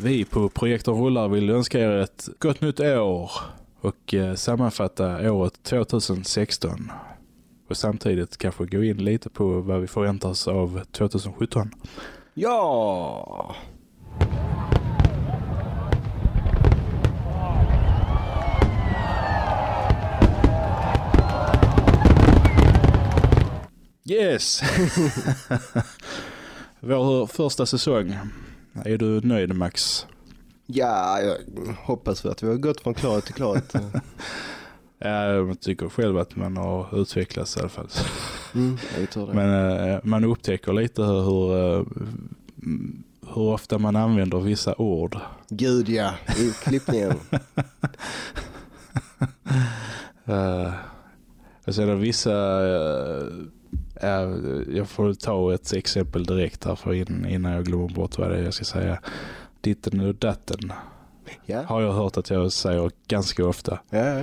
Vi på Projektor Rullar vill önska er ett gott nytt år och eh, sammanfatta året 2016. Och samtidigt kanske gå in lite på vad vi förväntar oss av 2017. Ja! Yes! Vår första säsong. Är du nöjd Max? Ja, jag hoppas att vi har gått från klarhet till klarhet. Ja, jag tycker själv att man har utvecklats i alla fall. Mm. Men eh, man upptäcker lite hur, hur, eh, hur ofta man använder vissa ord. Gud ja, i klippningen. Uh, det vissa... Uh, jag får ta ett exempel direkt här för in, innan jag glömmer bort vad det är jag ska säga. Ditten och datten Ja, har jag hört att jag säger ganska ofta. ja.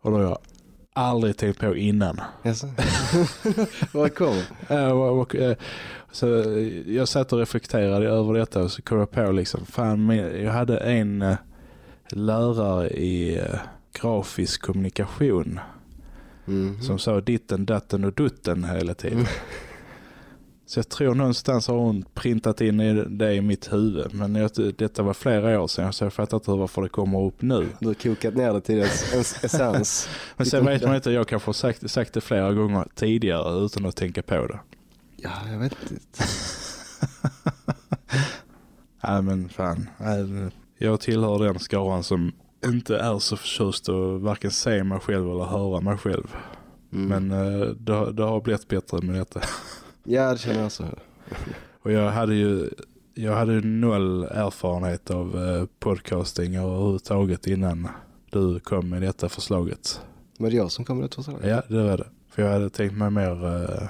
Och då har jag aldrig tänkt på innan. Jaså? Vad kom? Och, och, uh, så jag satt och reflekterade över detta och så kom jag på liksom, fan, jag hade en lärare i grafisk kommunikation Mm. som sa ditten, datten och dutten hela tiden. Mm. Så jag tror någonstans har hon printat in det i mitt huvud. Men jag, detta var flera år sedan så jag fattar inte varför det kommer upp nu. Du har kokat ner det till dess ens essens. Men sen vet man inte, jag kanske har sagt, sagt det flera gånger tidigare utan att tänka på det. Ja, jag vet inte. Nej men fan. Jag tillhör den skaran som inte är så förtjust att varken se mig själv eller höra mig själv. Mm. Men eh, det, det har blivit bättre med detta. Ja, det känner jag så. Och jag hade ju jag hade noll erfarenhet av eh, podcasting överhuvudtaget innan du kom med detta förslaget. Var det jag som kom med det förslaget? Ja, det var det. För jag hade tänkt mig mer eh,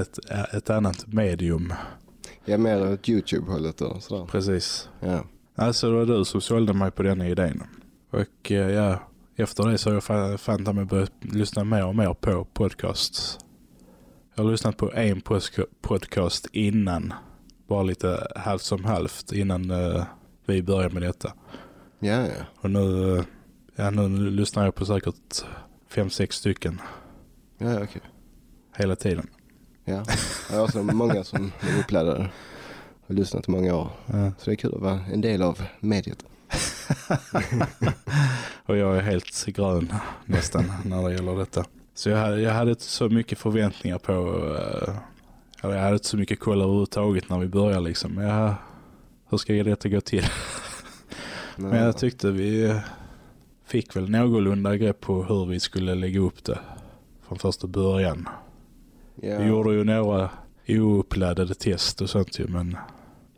ett, ett annat medium. Jag är mer åt YouTube-hållet och sådär. Precis. Ja. Alltså det var du som sålde mig på den idén. Och eh, ja, efter det så har jag fa- fan mig börjat lyssna mer och mer på podcasts. Jag har lyssnat på en podcast innan. Bara lite halvt som halvt innan eh, vi började med detta. Ja, ja. Och nu, eh, ja, nu lyssnar jag på säkert fem, sex stycken Ja, okej. hela tiden. Ja. Jag har också många som är uppladdade och lyssnat i många år. Ja. Så det är kul att vara en del av mediet. Och jag är helt grön nästan när det gäller detta. Så jag hade, jag hade inte så mycket förväntningar på... eh, eller jag hade inte så mycket koll överhuvudtaget när vi började liksom. Ja, hur ska detta gå till? Men jag tyckte vi fick väl någorlunda grepp på hur vi skulle lägga upp det från första början. ja. Vi gjorde ju några ouppladdade test och sånt ju, men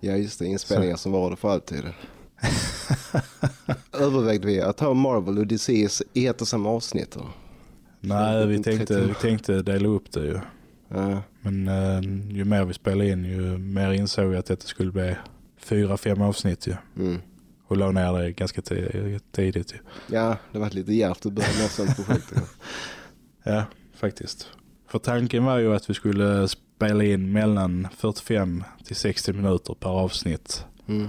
ja, just det. Inspelningar som var det för alltid. Övervägde vi att ha Marvel och DC i ett och samma avsnitt? Då? nej, vi tänkte, 30. vi tänkte dela upp det ju. Ja, Men eh, ju mer vi spelade in ju mer insåg vi att det skulle bli fyra, fem avsnitt ju. mm. Och la ner det ganska ti- tidigt ju. ja det var lite djärvt att börja med sånt projekt. Ja, faktiskt. För tanken var ju att vi skulle spela in mellan 45 till 60 minuter per avsnitt. Mm.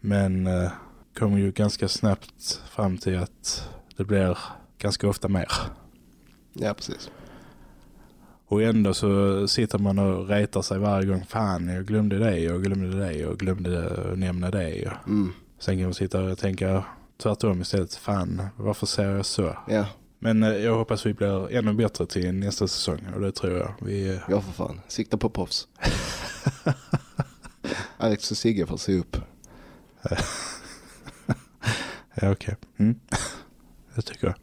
Men eh, kom ju ganska snabbt fram till att det blir ganska ofta mer. Ja, precis. Och ändå så sitter man och retar sig varje gång. Fan, jag glömde det, jag glömde det, jag glömde nämna det. Mm. Sen kan man sitta och tänka tvärtom istället. Fan, varför säger jag så? Ja, Men eh, jag hoppas vi blir ännu bättre till nästa säsong. Och det tror jag. Vi, ja för fan. Sikta på proffs. Alex och Sigge får se upp. ja, okej. Mm. det tycker jag.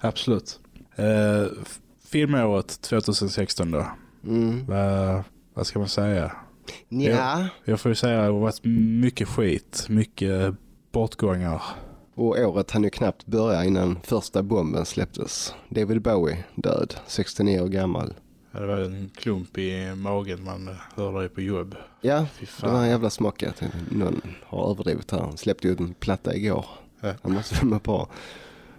Absolut. Eh, filmåret 2016 då. Mm. Vad, vad ska man säga? Ja. Jag får ju säga att det har varit mycket skit. Mycket bortgångar. Och året hann ju knappt börja innan första bomben släpptes. David Bowie död, 69 år gammal. Det var en klump i magen man hörde på jobb. Ja, det var en jävla. Jag tänkte, Någon har överdrivit här. Han släppte ju en platta igår. Ja. Han måste vara på.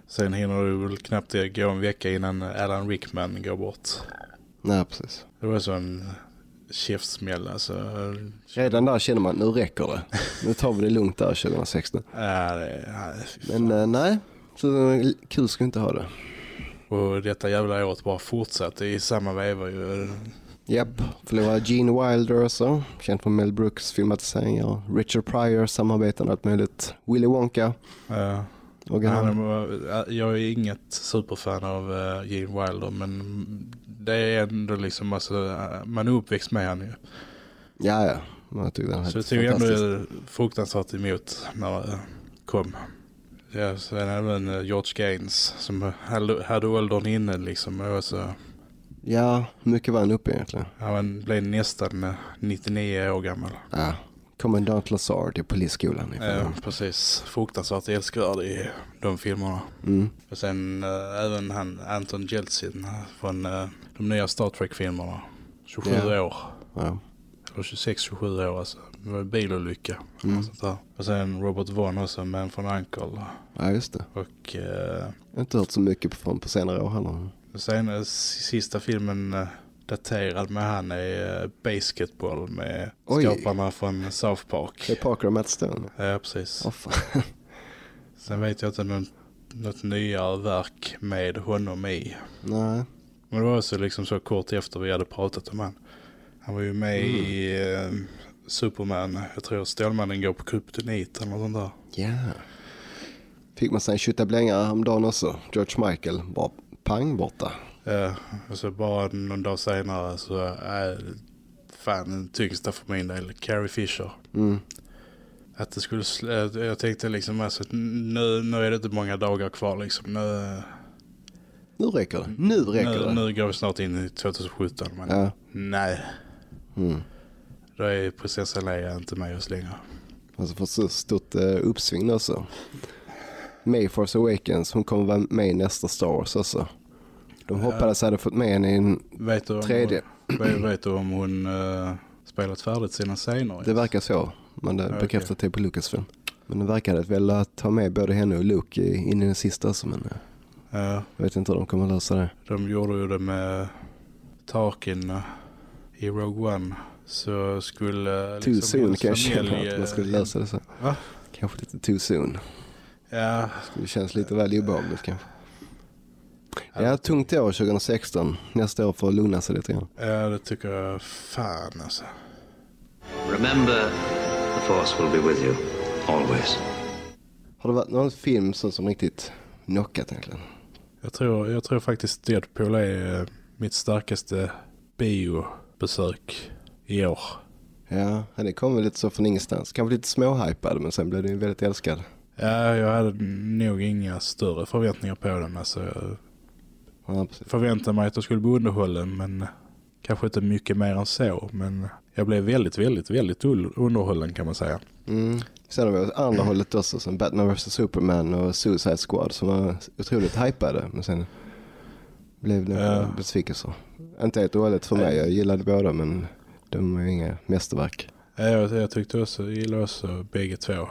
Sen hinner det väl knappt gå en vecka innan Alan Rickman går bort. Nej, precis. Det var så en käftsmäll alltså. Redan där känner man nu räcker det. Nu tar vi det lugnt där 2016. Ja, det, fan. Men eh, nej, så kul ska vi inte ha det. Och detta jävla året bara fortsatte i samma veva ju. Japp, förlorade Gene Wilder också. Känd från Mel Brooks filmatiseringar. Richard Pryor, samarbeten och allt möjligt. Willy Wonka. Och Han är- jag är inget superfan av uh, Gene Wilder men det är ändå liksom alltså, eh, man är uppväxt med han ju. ja, ja. Jag tyckte den Så det tog ändå fruktansvärt emot när det kom. Ja, sen även eh, George Gaines som hade åldern inne liksom. Och så, Ja, mycket var han uppe egentligen? han blev nästan eh, 99 år gammal. Ja, kommendant Lazard i polisskolan. Ja, precis. Fruktansvärt älskvärd i de filmerna. Mm. Och sen äh, även han Anton Jeltsin från äh, de nya Star Trek-filmerna. 27 Ja. år. Ja. Eller 26-27 år alltså. Det var en bilolycka. Mm. Och, där. och sen Robert Vaughn också, Man från Uncle. ja, just det. Och äh, Jag har inte hört så mycket från på senare år heller. sen sista filmen äh, daterad med han är äh, Basketball med Oj. skaparna från South Det är Park. Parker och Matt Stone. Ja, precis. Fan. Sen vet jag inte någon, något nyare verk med honom i. Nej. Men det var också liksom så kort efter vi hade pratat om han. Han var ju med Mm. i eh, Superman. Jag tror Stålmannen går på kryptonit eller något sånt där. Ja. Fick man sig en tjottablängare häromdagen också. George Michael bara pang borta. Ja, och så bara någon dag senare så är fan den tyngsta för min del Carrie Fisher. Mm. Att det skulle, sl- jag tänkte liksom alltså, att nu, nu är det inte många dagar kvar liksom. Nu, Nu räcker det. Nu räcker nu, det. nu går vi snart in i 2017. Men Ja. nej, Mm. Då är prinsessan Leia inte med oss längre. Alltså fått så stort uh, uppsving nu också. May Force Awakens, hon kommer vara med i nästa Star Wars också. De Ja. hoppades hade fått med henne i en Vet du tredje. Vet, vet du om hon uh, spelat färdigt sina scener? Det verkar så. Men det bekräftar till på Lucasfilm. Men de verkade väl att ta med både henne och Luke in i den sista. också, Men eh, Ja, jag vet inte hur de kommer lösa det. de gjorde ju det med Tarkin eh, i Rogue One. Så skulle Too liksom soon hennes kan jag känna familj, att man skulle eh, lösa det så. Va? Kanske lite too soon. Ja, Det känns lite väl obehagligt kanske. Ja, tungt år 2016. Nästa år får lugna sig lite grann. ja, det tycker jag fan alltså. Remember, the Force will be with you, always. Har det varit någon film som, som riktigt knockat egentligen? Jag tror, jag tror faktiskt Deadpool är eh, mitt starkaste biobesök i år. Ja, det kom väl lite så från ingenstans. Kanske lite småhypad men sen blev ju väldigt älskad. Ja, jag hade nog inga större förväntningar på den. Alltså, jag Ja, förväntade mig att jag skulle bli underhållen men kanske inte mycket mer än så. Men jag blev väldigt, väldigt, väldigt underhållen kan man säga. Mm. Sen har vi åt andra hållet också som Batman vs Superman och Suicide Squad som var otroligt hypade men sen blev det Ja. besvikelser. Inte helt dåligt för mig, jag gillade båda men de är inga mästerverk. Ja, Jag, jag tyckte också, jag gillade också bägge två.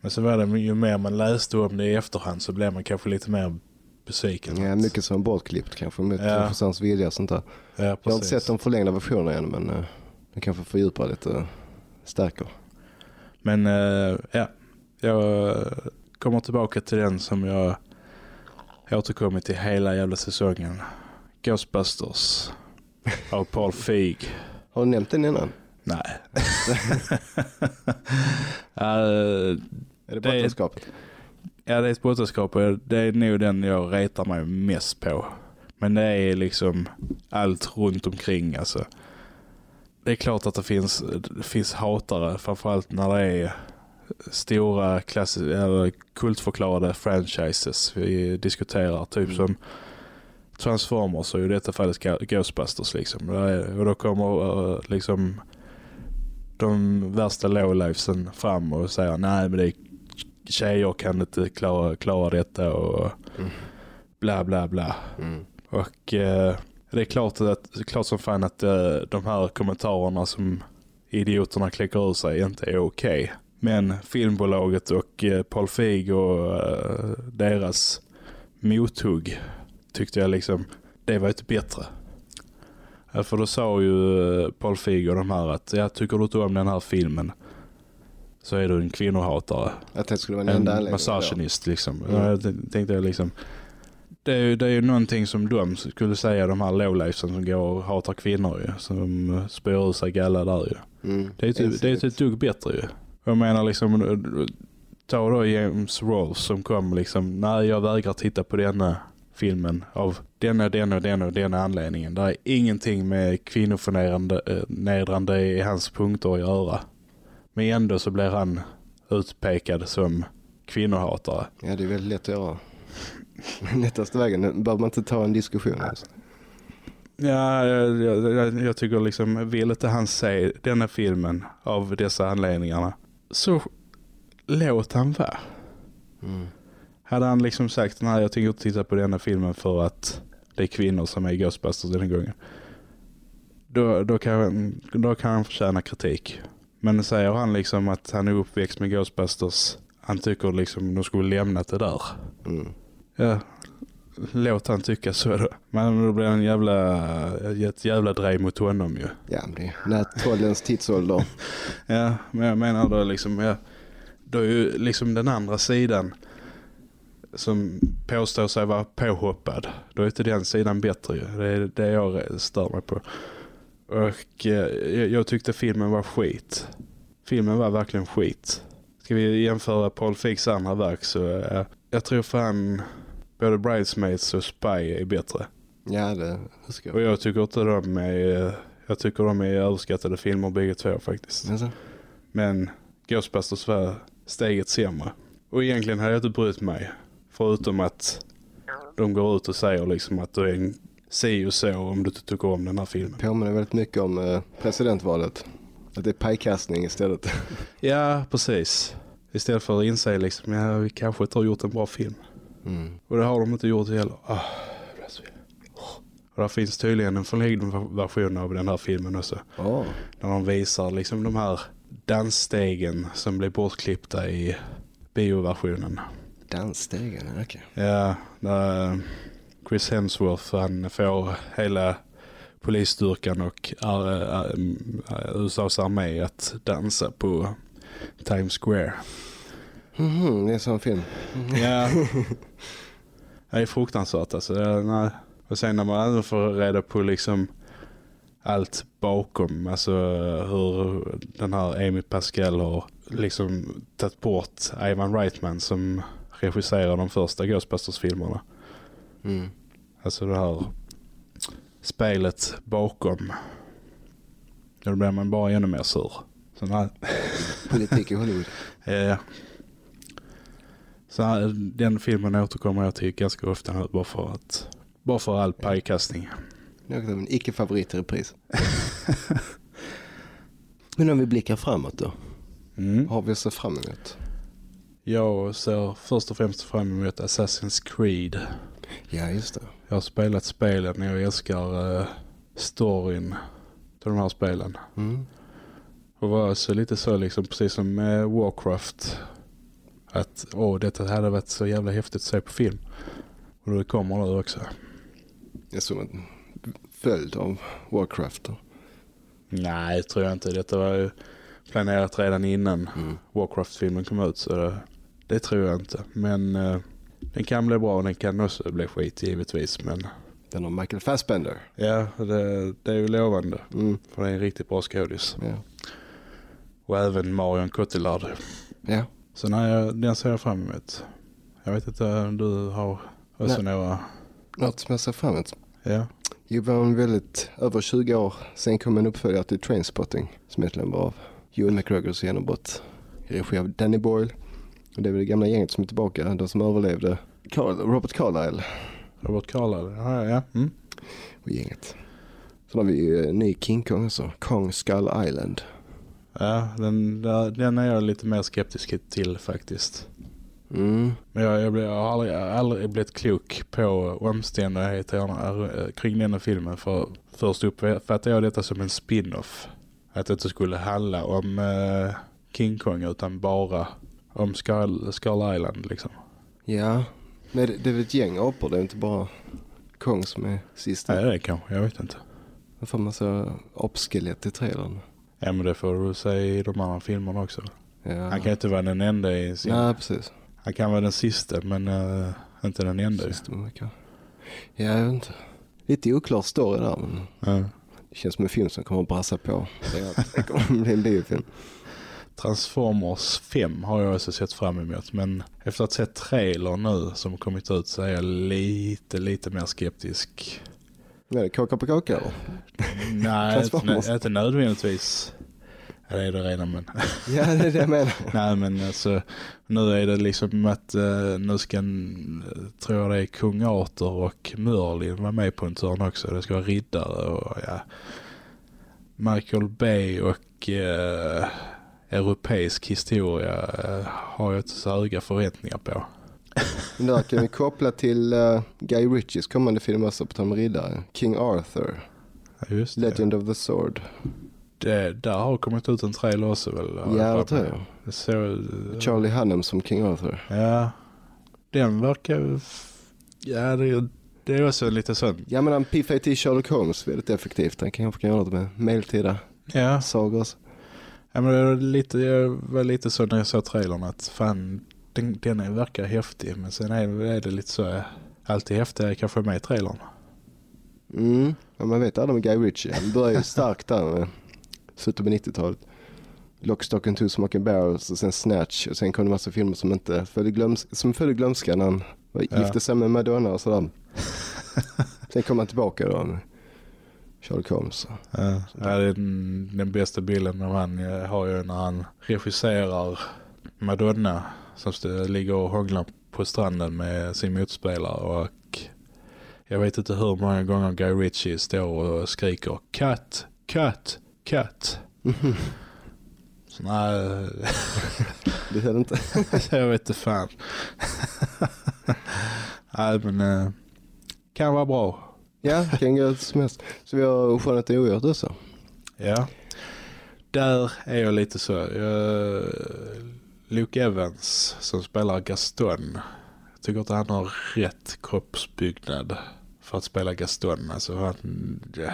Men så var det ju mer man läste om det i efterhand så blev man kanske lite mer besviken. Ja, mycket som bortklippt kanske med Ja. regissörens vilja och sånt där. Ja, Jag har inte sett de förlängda versionerna än men uh, de kanske fördjupar lite och stärker. Men eh, ja, jag eh, kommer tillbaka till den som jag återkommit till hela jävla säsongen. Ghostbusters av Paul Feig. Har du nämnt den innan? Nej. Eh, Är det Partnerskapet? ja, det är och det är nog den jag retar mig mest på. Men det är liksom allt runt omkring alltså. Det är klart att det finns, det finns hatare, framförallt när det är stora klassi- eller kultförklarade franchises vi diskuterar. Typ Mm. som Transformers och i detta fallet Ghostbusters liksom. Och då kommer eh, liksom de värsta lowlifesen fram och säger nej men det är tjejer kan inte klara, klara detta och Mm. bla bla bla. Mm. Och eh, det är klart, att, klart som fan att eh, de här kommentarerna som idioterna kläcker ur sig inte är okej. Men filmbolaget och eh, Paul Feig och eh, deras mothugg tyckte jag liksom, det var inte bättre. För då sa ju eh, Paul Feig och de här att jag tycker du inte om den här filmen så är du en kvinnohatare. Att det skulle vara en En misogynist liksom. Mm. Ja, Jag tänkte jag liksom det är, ju, det är ju någonting som de skulle säga, de här lowlifesen som går och hatar kvinnor ju, som eh, spyr ut sig galla där ju. Mm. Det är ju typ, det är ju typ ett dugg bättre ju. Jag menar liksom, eh, ta då James Rolls som kom liksom, nej jag vägrar titta på denna filmen av denna, denna, denna och denna anledningen. Det är ingenting med kvinnoförnedrande eh, i hans punkter att göra. Men ändå så blir han utpekad som kvinnohatare. Ja, det är väldigt lätt att göra. Lättaste vägen, nu behöver man inte ta en diskussion. Alltså. Ja, jag, jag, jag- jag tycker liksom, vill inte han se denna filmen av dessa anledningarna så låt han vara. Mm. Hade han liksom sagt nej jag tänker inte titta på denna filmen för att det är kvinnor som är i Ghostbusters den här gången. Då, då, kan, då kan han förtjäna kritik. Men säger han liksom att han är uppväxt med Ghostbusters, han tycker liksom de skulle lämnat det där. Mm. Ja, låt han tycka så då. Men då blir en jävla, ett jävla drev mot honom ju. Ja, men det är trollens tidsålder. Ja, men jag menar då liksom, ja, då är ju liksom den andra sidan som påstår sig vara påhoppad. Då är inte den sidan bättre. Det är det jag stör mig på. Och eh, jag, jag tyckte filmen var skit. Filmen var verkligen skit. Ska vi jämföra Paul Feigs andra verk så eh, jag tror fan både Bridesmaids och Spy är bättre. Ja, det ska Och jag... jag tycker inte de är, jag tycker de är överskattade filmer bägge två faktiskt. Alltså, Men Ghostbusters var steget sämre. Och egentligen hade jag inte brytt mig. Förutom att de går ut och säger liksom att du är en si och så om du inte tycker om den här filmen. påminner väldigt mycket om eh, presidentvalet. Att det är pajkastning istället. Ja, precis. Istället för att inse liksom, ja vi kanske inte har gjort en bra film. Mm. Och det har de inte gjort heller. Ah, och där finns tydligen en förlängd version av den här filmen också. Oh. När de visar liksom de här dansstegen som blir bortklippta i bioversionen. Dansstegen, okej. Ja, där Chris Hemsworth han får hela polisstyrkan och ar, ar, USAs armé att dansa på Times Square. Mhm, det är en sån film. Ja, det är fruktansvärt alltså. Nej. Och sen när man även får reda på liksom allt bakom, alltså hur den här Amy Pascal har liksom tagit bort Ivan Reitman som regisserar de första Ghostbusters-filmerna. Mm. Alltså det här spelet bakom. Då blir man bara ännu mer sur. Så nej, Politik i Hollywood. eh, så här, den filmen återkommer jag till ganska ofta nu bara för att bara för all pajkastning. Något av en icke-favorit i repris. Men om vi blickar framåt då. Mm. Har vi att se fram emot? Jag ser först och främst fram emot Assassin's Creed. Ja, just det. Jag har spelat spelen och jag älskar uh, storyn till de här spelen. Mm. Och var så lite så liksom, precis som med Warcraft. Att åh, detta hade varit så jävla häftigt att se på film. Och det kommer nu också. Är som en följd av Warcraft. då. Nej, tror jag inte. Detta var ju planerat redan innan Mm. Warcraft-filmen kom ut. Så det, det tror jag inte. Men eh, den kan bli bra och den kan också bli skit givetvis. Men Den har Michael Fassbender. ja, det, det är ju lovande. Mm. För det är en riktigt bra skådis. Ja. Och även Marion Cotillard. ja. Så nej, jag- den ser jag fram emot. Jag vet inte om du har också några... Något som jag ser fram emot. Ja. Det var en väldigt, över 20 år sen kom en uppföljare till Trainspotting som jag glömde av. Ewan McGregors genombrott. Regi av Danny Boyle. Det är väl det gamla gänget som är tillbaka. De som överlevde. Carl, Robert Carlyle Robert Carlyle. Ja, ja. Mm. och gänget. Sen har vi ju en ny King Kong också. Kong Skull Island. Ja, den, den är jag lite mer skeptisk till faktiskt. Mm. Men jag, jag, blir, jag har aldrig, aldrig blivit klok på omständigheterna eh, kring den här filmen. För först uppfattade jag detta som en spin-off. Att det inte skulle handla om eh, King Kong utan bara om Skull, Skull Island liksom. Ja, men det, det är väl ett gäng apor. Det är inte bara Kong som är sista. Nej, det kanske. Jag vet inte. Jag får massa apskelett i trailern. Ja men det får du säga i de andra filmerna också. Ja. Han kan inte vara den enda i sin... Nej, precis. Han kan vara den sista men uh, inte den enda. Sista veckan. Ja, jag vet inte. Lite oklar story där men Ja. det känns som en film som kommer att brassa på. Det, är kommer att bli en biofilm. Transformers 5 har jag också sett fram emot men efter att sett trailer nu som kommit ut så är jag lite, lite mer skeptisk. Ja, det är kaka på kaka då. Nej, inte, inte nödvändigtvis. Ja, det är det redan men. Ja, det är det jag menar. Nej men alltså nu är det liksom att eh, nu ska en, tror jag det är kung Arthur och Merlin vara med på en turn också. Det ska vara riddare och ja. Michael Bay och eh, europeisk historia eh, har jag inte så höga förväntningar på. Men där kan vi koppla till uh, Guy Ritchies kommande film också på tal om riddare. King Arthur, Ja, Just det. Legend of the Sword. det. Där har kommit ut en trailer också väl? Ja, det tror jag. Såg- Charlie Hunnam som King Arthur. Ja, den verkar... Ja, det, det är också lite sån. Ja men han piffar till Sherlock Holmes väldigt effektivt. Han kanske kan göra något med medeltida Ja, sagor också. Ja men det var lite, jag var lite så när jag såg trailern att fan, den, den är, verkar häftig. Men sen är, är det lite så, allt det häftiga är kanske med i trailern. Mm. Ja, man vet aldrig med Guy Ritchie. Han började ju starkt där med slutet på 90-talet. Lock, Stock and Two Smoking Barrels och sen Snatch och sen kom det massa filmer som inte följde, glöms som följde glömska när han Ja. gifte sig med Madonna och sådär. sen kom han tillbaka då Sherlock Holmes. Ja, ja, det är den, den bästa bilden av han jag har ju när han regisserar Madonna som ligger och hånglar på stranden med sin motspelare och jag vet inte hur många gånger Guy Ritchie står och skriker cut, cut, cut. Så nej, Det hade inte... jag vet inte fan. nej men eh, kan vara bra. Ja, kan gå som helst. Så vi har Skönhet och ogjort också. Ja. Där är jag lite så. Jag, Luke Evans som spelar Gaston. Jag tycker att han har rätt kroppsbyggnad för att spela Gaston. Alltså han, ja,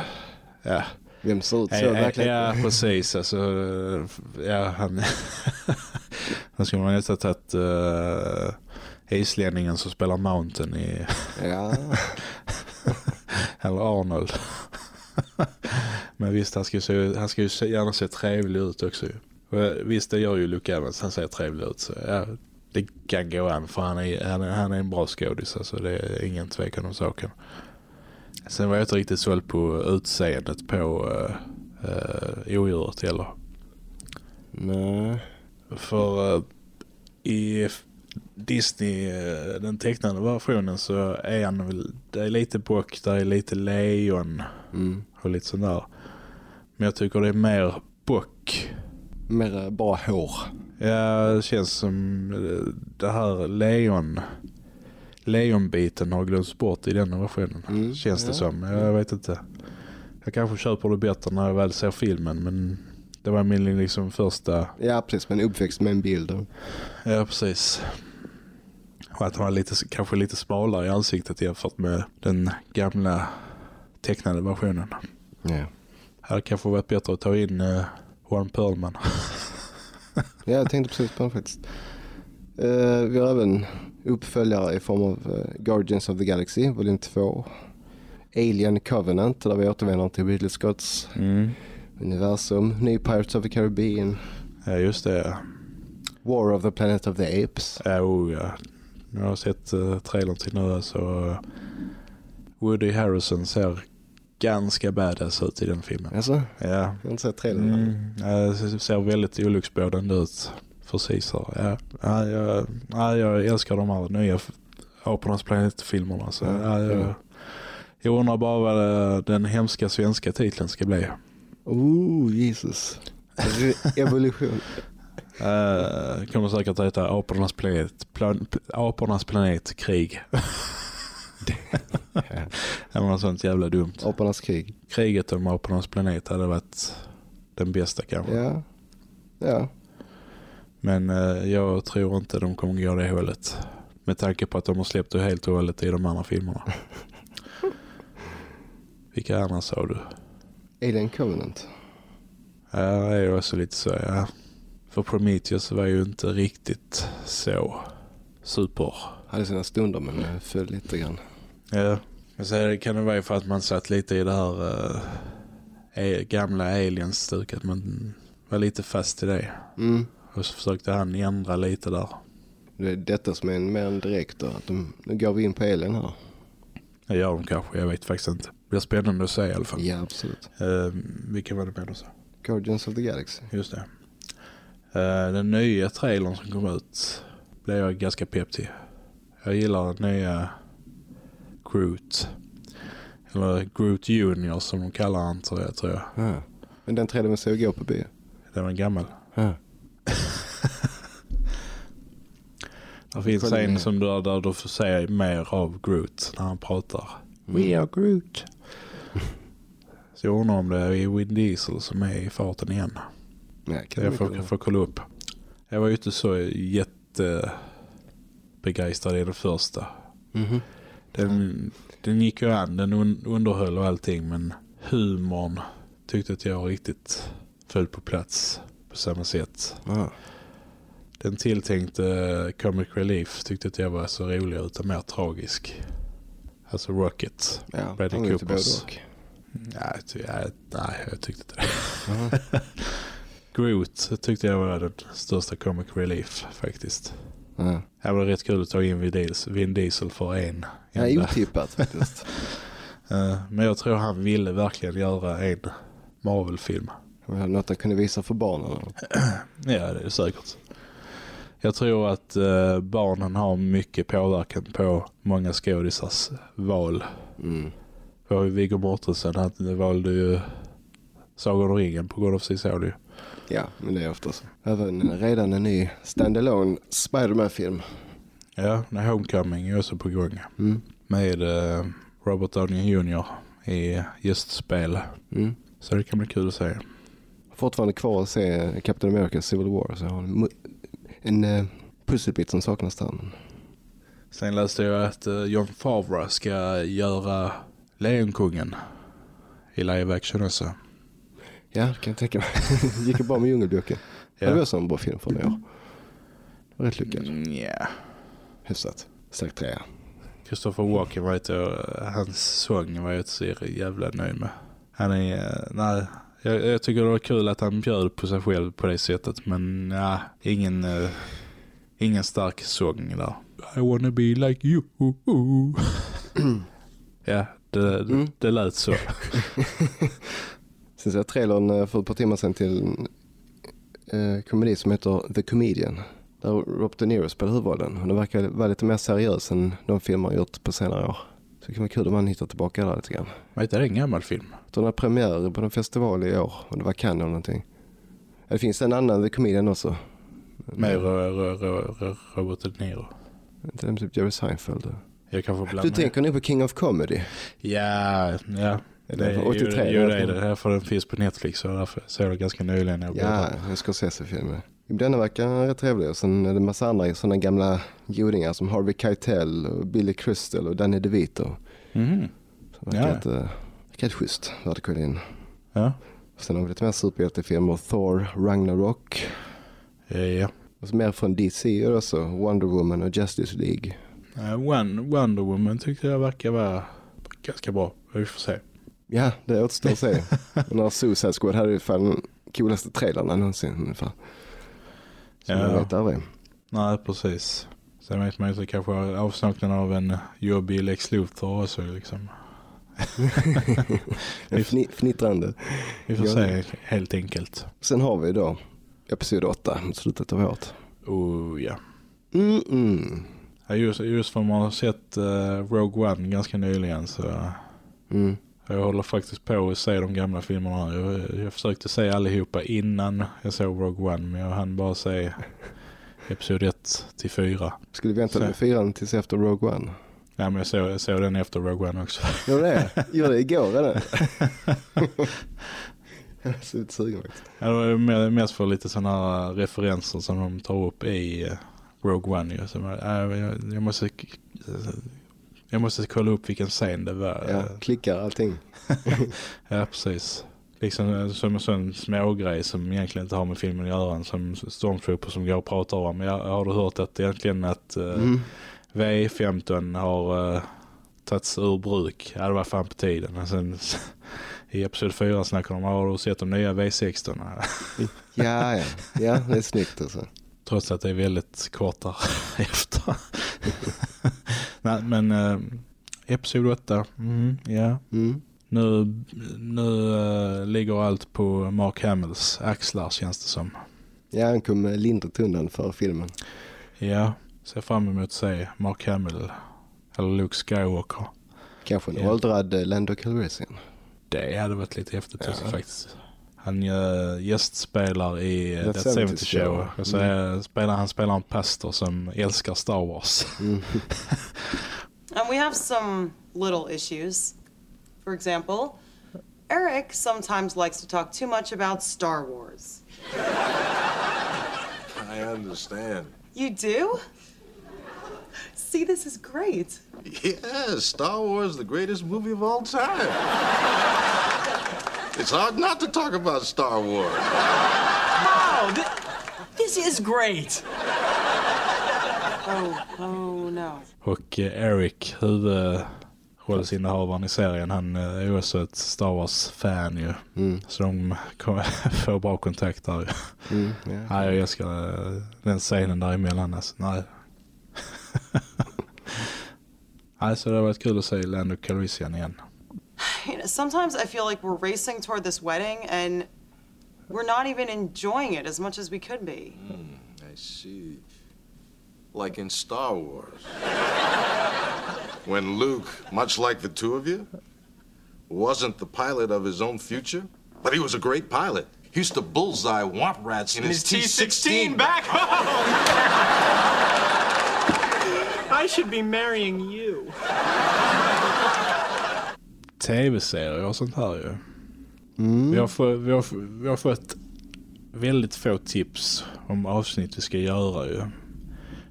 ja. Vem ser ut så Ja, verkligen? ja, precis. Alltså, ja, han... Han skulle man nästan tagit uh, islänningen som spelar Mountain i... Ja. Eller Arnold. Men visst, han ska ju, se, han ska ju gärna se trevlig ut också. eh, visst, det gör ju Luke Evans. Han ser trevlig ut. Så, ja, det kan gå an för han är, han är, han är en bra skådis. Alltså, det är ingen tvekan om saken. Sen var jag inte riktigt såld på utseendet på uh, uh, odjuret heller. Nej. För uh, i Disney, eh, den tecknade versionen så är han väl, det är lite bock, det är lite lejon Mm. och lite sån där. Men jag tycker det är mer bock. Mer bra hår. Ja, det känns som eh, det här lejon lejonbiten har glömts bort i den versionen. Mm, Känns det ja. som. Jag vet inte. Jag kanske köper det bättre när jag väl ser filmen men det var min liksom första Ja precis, men uppväxt med en bild. Ja, precis. Och att han var lite, kanske lite smalare i ansiktet jämfört med den gamla tecknade versionen. Ja. Hade kanske varit bättre att ta in uh, Juan Perlman. Ja, jag tänkte precis på det faktiskt. Eh, vi har även uppföljare i form av eh, Guardians of the Galaxy, volym 2. Alien Covenant, där vi återvänder till Ridley Scotts Mm. Universum. Ny Pirates of the Caribbean. Ja, just det. War of the Planet of the Apes. Ja, oh, ja. Jag har sett uh, trailern till nu så uh, Woody Harrison ser ganska badass ut i den filmen. Alltså, Ja, jag har inte sett trailern. Mm, det ser väldigt olycksbådande ut för Caesar. Ja, ja, jag, ja, jag älskar de här nya Apornas planet-filmerna. Så, Ja, ja, jag, ja. jag undrar bara vad eh, den hemska svenska titeln ska bli. Oh, Jesus. Evolution. Uh, kommer säkert att heta Apornas planet, plan, Apornas planet krig. Det var något sånt jävla dumt. Apornas krig. Kriget om Apornas planet hade varit den bästa kanske. Ja. Ja. Men eh, jag tror inte de kommer gå det hållet. Med tanke på att de har släppt det helt och hållet i de andra filmerna. Vilka andra sa du? Alien Covenant. Ja, det är också lite så, ja. För Prometheus var ju inte riktigt så super. Hade sina stunder men eh, föll lite grann. Ja, säger det kan det vara för att man satt lite i det här uh, gamla aliens-stuket. Man var lite fast i det. Mm. Och så försökte han ändra lite där. Det är detta som är en mer direkt då. Att de, nu går vi in på Alien här. Det gör de kanske, jag vet faktiskt inte. Blir spännande att se i alla fall. Ja, absolut. Uh, vilka var det med så? Guardians of the Galaxy. Just det. Uh, den nya trailern som kom ut blev jag ganska pepp till. Jag gillar den nya Groot. Eller Groot Junior som de kallar han tror jag. Tror jag. Ja. Men den trailern vi såg igår på bio. Den var gammal. Ja. Det finns en som där, där du får se mer av Groot när han pratar. Mm. We are Groot. Så jag undrar om det är Vin Diesel som är i farten igen. Ja, kan Jag det får, får kolla upp. Jag var ju inte så jätte begeistrad i den första. vara. Mhm. Den, den gick ju an, den un, underhöll och allting men humorn tyckte att jag riktigt föll på plats på samma sätt. Ja. Den tilltänkte Comic Relief tyckte att jag var så rolig utan mer tragisk. Alltså Rocket. Ja, Bradley han Coopers. Nej, jag, nej, jag tyckte inte det. Ja. Groot tyckte jag var den största Comic Relief faktiskt. Ja. Det var rätt kul att ta in Vin Diesel, för en. Ja, enda. otippat faktiskt. Eh, Men jag tror han ville verkligen göra en Marvel-film. Något han kunde visa för barnen. Ja, det är säkert. Jag tror att eh, barnen har mycket påverkan på många skådisars val. Mm. För Viggo Mortensen han valde ju Sagan om ringen på grund av sin son ju. Ja, men det är ofta så. Även redan en ny standalone Spider-Man-film. Ja, när Homecoming är också på gång. Mm. Med eh, Robert Downey Jr. i gästspel. Mm. Så det kan bli kul att se. Fortfarande kvar att se Captain America Civil War. Så jag har en, en uh, pusselbit som saknas där. Sen läste jag att eh, John Favreau ska göra Lejonkungen i live action också. Ja, det kan jag tänka mig. gick ju bra med Djungelboken. Ja. Det var också en bra film för mig. år. Var rätt lyckad. Mm, ja. Hyfsat. Stark trea. Christopher Walken var inte, eh, hans sång var jag inte så jävla nöjd med. Han är, eh, nej, jag, jag tycker det var kul att han bjöd på sig själv på det sättet. Men ja, ingen, eh, ingen stark sång där. I wanna be like you. ja, det, det, Mm. det lät så. Sen såg jag trailern eh, för ett par timmar sedan till en eh, komedi som heter The Comedian. Där Robert De Niro spelar huvudrollen. Och den verkar vara lite mer seriös än de filmer gjort på senare år. Så det kan vara kul om han hittar tillbaka där lite grann. Vet du, det en gammal film. Den har premiär på en festival i år. Och det var Cannes eller någonting. Ja, Det finns en annan The Comedian också. Med Ro- Ro- Ro- Ro- Robert De Niro. Inte den typ Jerry Seinfeld. Jag kan få blanda. Du tänker nu på King of Comedy? Ja, ja. Det är från 83, Jo, det är det. Här får den finns på Netflix och därför såg jag ganska nyligen. när Jag Ja, började. en Scorsese-film. Denna verkar rätt trevlig. Och sen är det en massa andra sådana gamla godingar som Harvey Keitel och Billy Crystal och Danny DeVito. Så det verkar Ja. rätt, rätt schysst. Värd att kolla in. Ja. Sen har vi lite mer superhjältefilmer. Thor, Ragnarok. Ja, ja. Och så mer från DC också. Wonder Woman och Justice League. Wonder Woman tyckte jag verkar vara ganska bra. Vi får se. Ja, det återstår att se. Och några Suicide Squad hade ju fan den coolaste trailern någonsin ungefär. Så Ja. jag vet aldrig. Nej, precis. Sen vet man ju inte kanske avsaknaden av en jobbig Lex Luthor också liksom. Fni- fnittrande. Vi får se helt enkelt. Sen har vi då episod 8 mot slutet av året. Oh ja. Mm -mm. Ja, Just, just för man har sett uh, Rogue One ganska nyligen så Mm. Jag håller faktiskt på att se de gamla filmerna. Jag, jag försökte se allihopa innan jag såg Rogue One men jag hann bara se episod 1 till 4. Skulle vi vänta Så. med fyran tills efter Rogue One? Ja, men jag såg, jag såg den efter Rogue One också. Gjorde det? Gjorde det igår redan? jag är så sugen faktiskt. Ja, det var mest för lite sådana här referenser som de tar upp i eh, Rogue One. Jag, jag, måste, jag måste kolla upp vilken scen det var. Ja, klickar allting. Ja, precis. Liksom eh, som en sån smågrej som egentligen inte har med filmen att göra. Som Stormtrooper som går och pratar om. Jag har du hört att egentligen att uh, Mm. V15 har uh, tagits ur bruk. Ja, det var fan på tiden. Och sen i episod 4 snackar de om, har du sett de nya V16? Ja, ja. Ja, det är snyggt alltså. Trots att det är väldigt kort efter. Nej, men uh, episod 8, mm, ja. Mm. Nu, nu uh, ligger allt på Mark Hamills axlar känns det som. Ja, han kom lindrigt undan för filmen. Ja, ser fram emot att se Mark Hamill eller Luke Skywalker. Kanske en Ja. åldrad eh, Lando Calrissian. Det hade varit lite häftigt Ja. faktiskt. Han uh, gästspelar i uh, The That 70 70 Show. Show. Och så eh, spelar, han spelar en pastor som älskar Star Wars. Mm. And we have some little issues. For example, Eric sometimes likes to talk too much about Star Wars. I understand. You do? See, this is great. Yes, Star Wars, the greatest movie of all time. it's hard not to talk about Star Wars. Wow, th- this is great. Oh, oh no. Och eh, Eric, huvudrollsinnehavaren i serien, han eh, är också ett Star Wars-fan ju. Mm. Så de kommer få bra kontakt där. Mm. Ja. Nej, jag älskar eh, den scenen däremellan. Alltså. Nej. Nej, så det har varit kul att se Lando Calrissian igen. You sometimes I feel like we're racing toward this wedding and we're not even enjoying it as much as we could be. Hmm, I see. Like in Star Wars. when Luke, much like the two of you, wasn't the pilot of his own future, but he was a great pilot. He used to bullseye womp rats in, In his, his T-16. T16 back home. I should be marrying you. Tv-serier och sånt här ju. Mm. Vi, har få, vi, har, vi har fått väldigt få tips om avsnitt vi ska göra ju.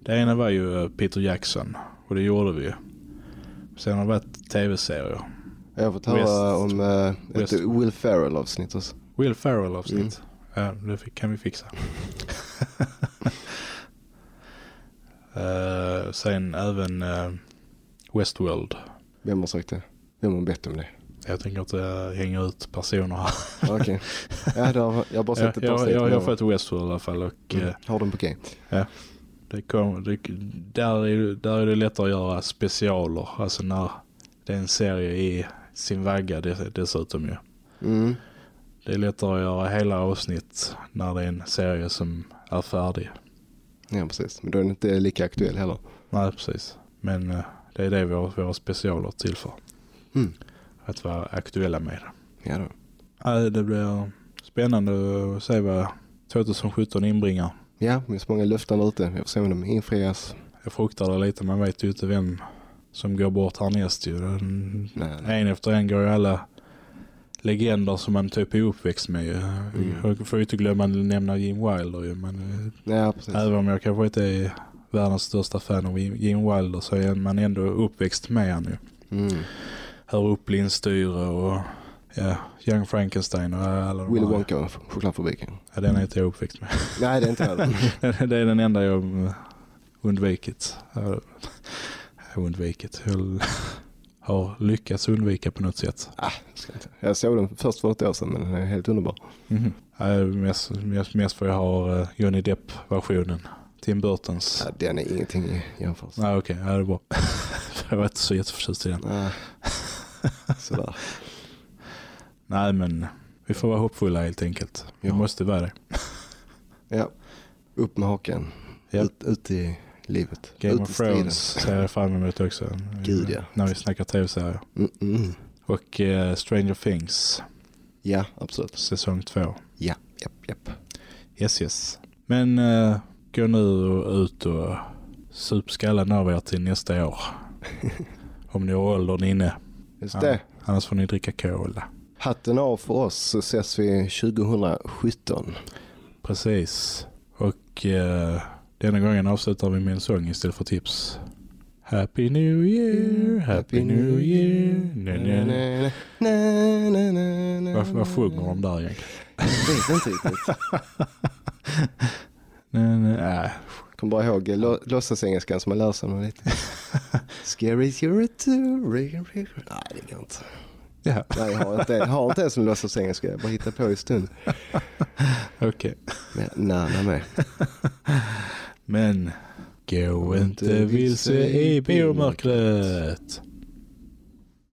Det ena var ju eh, Peter Jackson och det gjorde vi ju. Sen har det varit tv-serier. Jag har fått höra West- om eh, ett Will Ferrell avsnitt också. Will Ferrell avsnitt. Ja, det kan vi fixa. Eh, sen även uh, Westworld. Vem har sagt det? Vem har bett om det? Jag tänker inte uh, hänga ut personer här. Okej. Ja, det har, jag har bara sett ett jag, avsnitt. jag, jag har fått Westworld i alla fall. Och, Mm. eh, Har de på G? det kom, det, där, är, där är det lättare att göra specialer. Alltså när det är en serie i sin vagga dess- dessutom ju. Mm. Det är lättare att göra hela avsnitt när det är en serie som är färdig. Ja, precis. Men då är den inte lika aktuell heller. Nej, precis. Men eh, det är det våra, våra specialer till för. Mm. Att vara aktuella med. Ja då. Ja, det blir spännande att se vad 2017 inbringar. Ja, det finns många löften ute. Jag får se om de infrias. Jag fruktar det lite, man vet ju inte vem som går bort härnäst ju. Den, Nej, nej. en efter en går ju alla legender som man typ är uppväxt med ju. Mm. Jag får ju inte glömma att nämna Jim Wilder ju, men eh, Ja, precis. även om jag kanske inte är världens största fan av Jim Jim Wilder så är man ändå uppväxt med han ju. Mm. Hör upp Blindstyre och ja, Young Frankenstein och alla de Willy. Wonka och chokladfabriken. Ja, den är inte jag uppväxt med. Nej, det är inte heller. det är den enda jag eh, undvikit. Jag undvikit. Jag har lyckats undvika på något sätt. ah, jag. Jag såg den först för ett år sedan, men den är helt underbar. Mhm. Ja, mest, mest, mest för jag har eh, Johnny Depp-versionen. Tim Burtons. Ja, den är ingenting i jämförelse. Nej, okej. Ja, det är bra. jag var inte så jätteförtjust i den. Nej. Sådär. Nej, men vi får vara hoppfulla helt enkelt. Vi Ja. måste vara det. Ja, upp med hakan. Ja. Ut, ut i livet. Game ut of. Thrones ser jag fram emot också. Gud, ja. När vi snackar tv-serier. Mm, mm. Och eh, Stranger Things, Ja, absolut. säsong två. Ja, japp, japp. Yes, yes. Men uh, gå nu ut och sup skallen av er till nästa år. Om ni har åldern inne. Just Ja, det. Annars får ni dricka cola. Hatten av för oss så ses vi 2017. Precis. Och uh, denna gången avslutar vi med en sång istället för tips. Happy New Year, Happy New Year. Na, na, na. Na, na, na, na, Vad, vad sjunger de där egentligen? Jag vet inte riktigt. Na, na, Kommer bara ihåg lå- låtsasengelskan som man lär sig lite. Scary you're a two. Nej, det går inte. Ja, Nej, jag har inte, jag har inte ens en låtsasengelska. Jag bara hittar på i stund. okej. Men Nana med. Men gå inte vilse i biomörkret.